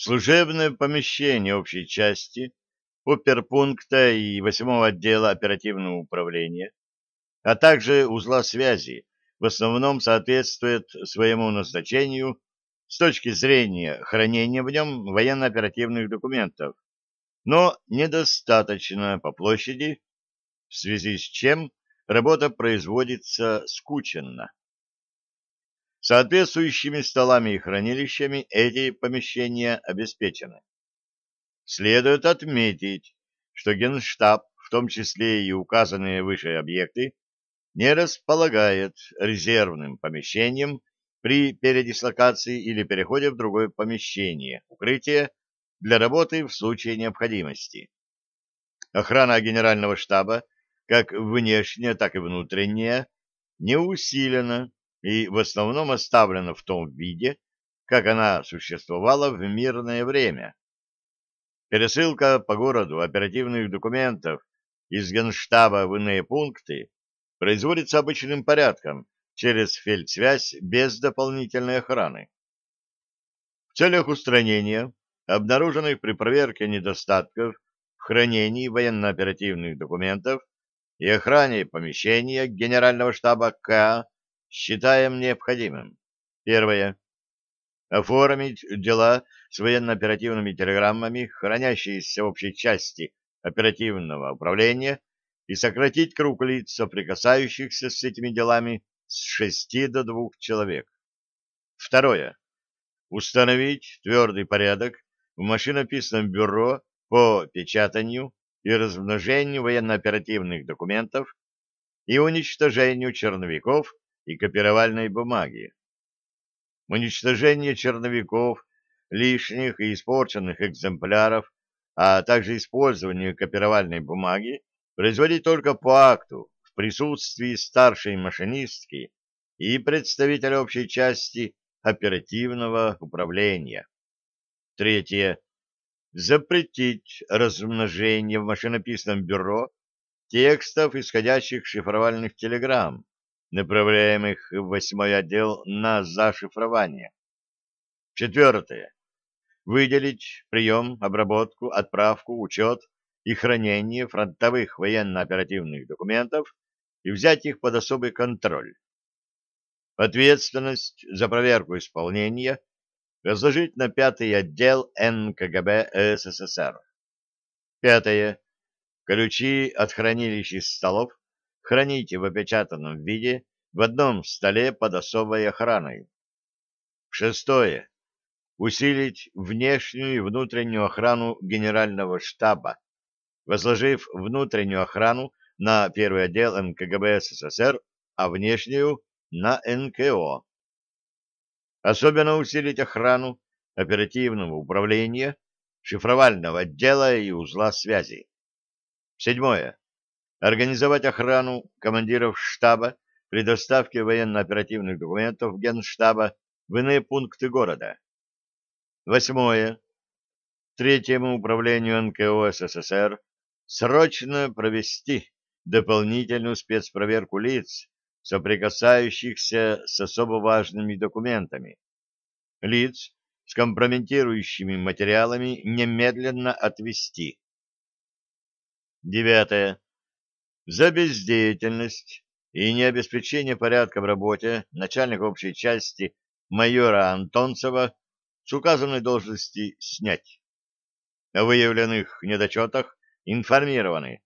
Служебное помещение общей части, оперпункта и восьмого отдела оперативного управления, а также узла связи в основном соответствует своему назначению с точки зрения хранения в нем военно-оперативных документов, но недостаточно по площади, в связи с чем работа производится скученно. Соответствующими столами и хранилищами эти помещения обеспечены. Следует отметить, что Генштаб, в том числе и указанные выше объекты, не располагает резервным помещением при передислокации или переходе в другое помещение, укрытие для работы в случае необходимости. Охрана Генерального штаба, как внешняя, так и внутренняя, не усилена и в основном оставлена в том виде, как она существовала в мирное время. Пересылка по городу оперативных документов из Генштаба в иные пункты производится обычным порядком через фельдсвязь без дополнительной охраны. В целях устранения обнаруженных при проверке недостатков в хранении военно-оперативных документов и охране помещения Генерального штаба К считаем необходимым. Первое. Оформить дела с военно-оперативными телеграммами, хранящиеся в общей части оперативного управления, и сократить круг лиц, соприкасающихся с этими делами, с шести до двух человек. Второе. Установить твердый порядок в машинописном бюро по печатанию и размножению военно-оперативных документов и уничтожению черновиков и копировальной бумаги. Уничтожение черновиков, лишних и испорченных экземпляров, а также использование копировальной бумаги производить только по акту в присутствии старшей машинистки и представителя общей части оперативного управления. Третье. Запретить размножение в машинописном бюро текстов исходящих шифровальных телеграмм, направляемых в восьмой отдел на зашифрование. Четвертое. Выделить прием, обработку, отправку, учет и хранение фронтовых военно-оперативных документов и взять их под особый контроль. Ответственность за проверку исполнения возложить на пятый отдел НКГБ СССР. Пятое. Ключи от хранилищ столов храните в опечатанном виде в одном столе под особой охраной. Шестое. Усилить внешнюю и внутреннюю охрану Генерального штаба, возложив внутреннюю охрану на первый отдел НКГБ СССР, а внешнюю — на НКО. Особенно усилить охрану оперативного управления, шифровального отдела и узла связи. Седьмое организовать охрану командиров штаба при доставке военно-оперативных документов Генштаба в иные пункты города. Восьмое. Третьему управлению НКО СССР срочно провести дополнительную спецпроверку лиц, соприкасающихся с особо важными документами. Лиц с компрометирующими материалами немедленно отвести. Девятое за бездеятельность и необеспечение порядка в работе начальника общей части майора Антонцева с указанной должности снять. О выявленных недочетах информированы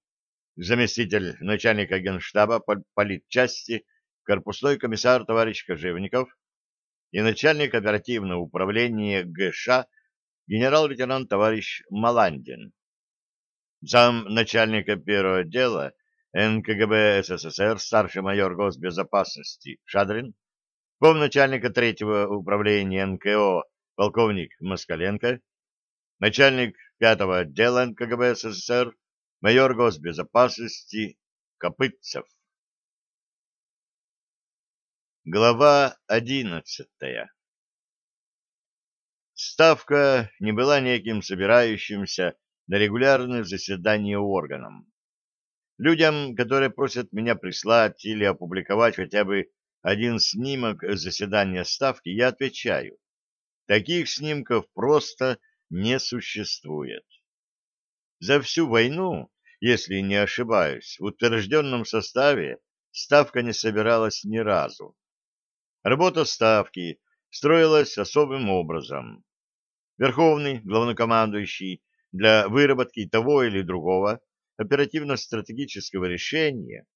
заместитель начальника генштаба политчасти корпусной комиссар товарищ Кожевников и начальник оперативного управления ГШ генерал-лейтенант товарищ Маландин. Зам начальника первого отдела НКГБ СССР, старший майор госбезопасности Шадрин, помначальника третьего управления НКО полковник Москаленко, начальник пятого отдела НКГБ СССР, майор госбезопасности Копытцев. Глава одиннадцатая Ставка не была неким собирающимся на регулярное заседание органом. Людям, которые просят меня прислать или опубликовать хотя бы один снимок заседания ставки, я отвечаю. Таких снимков просто не существует. За всю войну, если не ошибаюсь, в утвержденном составе ставка не собиралась ни разу. Работа ставки строилась особым образом. Верховный главнокомандующий для выработки того или другого оперативно-стратегического решения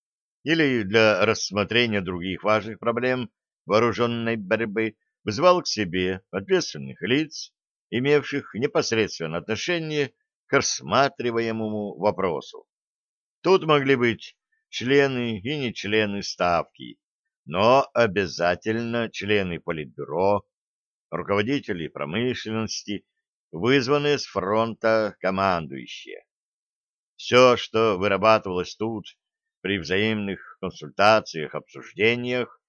или для рассмотрения других важных проблем вооруженной борьбы вызывал к себе ответственных лиц, имевших непосредственное отношение к рассматриваемому вопросу. Тут могли быть члены и не члены ставки, но обязательно члены политбюро, руководители промышленности, вызванные с фронта командующие. Все, что вырабатывалось тут при взаимных консультациях, обсуждениях,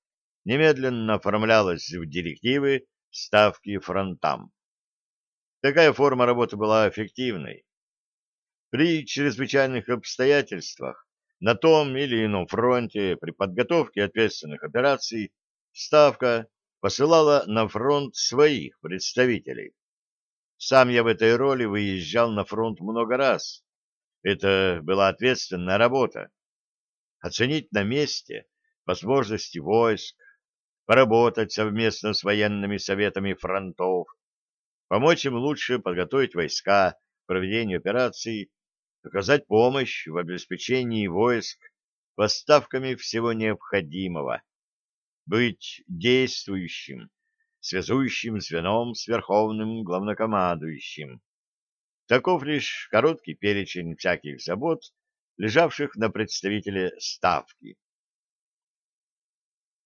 немедленно оформлялось в директивы ставки фронтам. Такая форма работы была эффективной. При чрезвычайных обстоятельствах на том или ином фронте при подготовке ответственных операций Ставка посылала на фронт своих представителей. Сам я в этой роли выезжал на фронт много раз. Это была ответственная работа. Оценить на месте возможности войск, поработать совместно с военными советами фронтов, помочь им лучше подготовить войска к проведению операций, оказать помощь в обеспечении войск поставками всего необходимого, быть действующим, связующим звеном с верховным главнокомандующим. Таков лишь короткий перечень всяких забот, лежавших на представителе Ставки.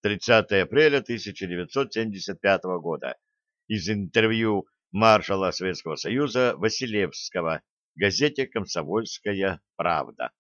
30 апреля 1975 года. Из интервью маршала Советского Союза Василевского газете «Комсомольская правда».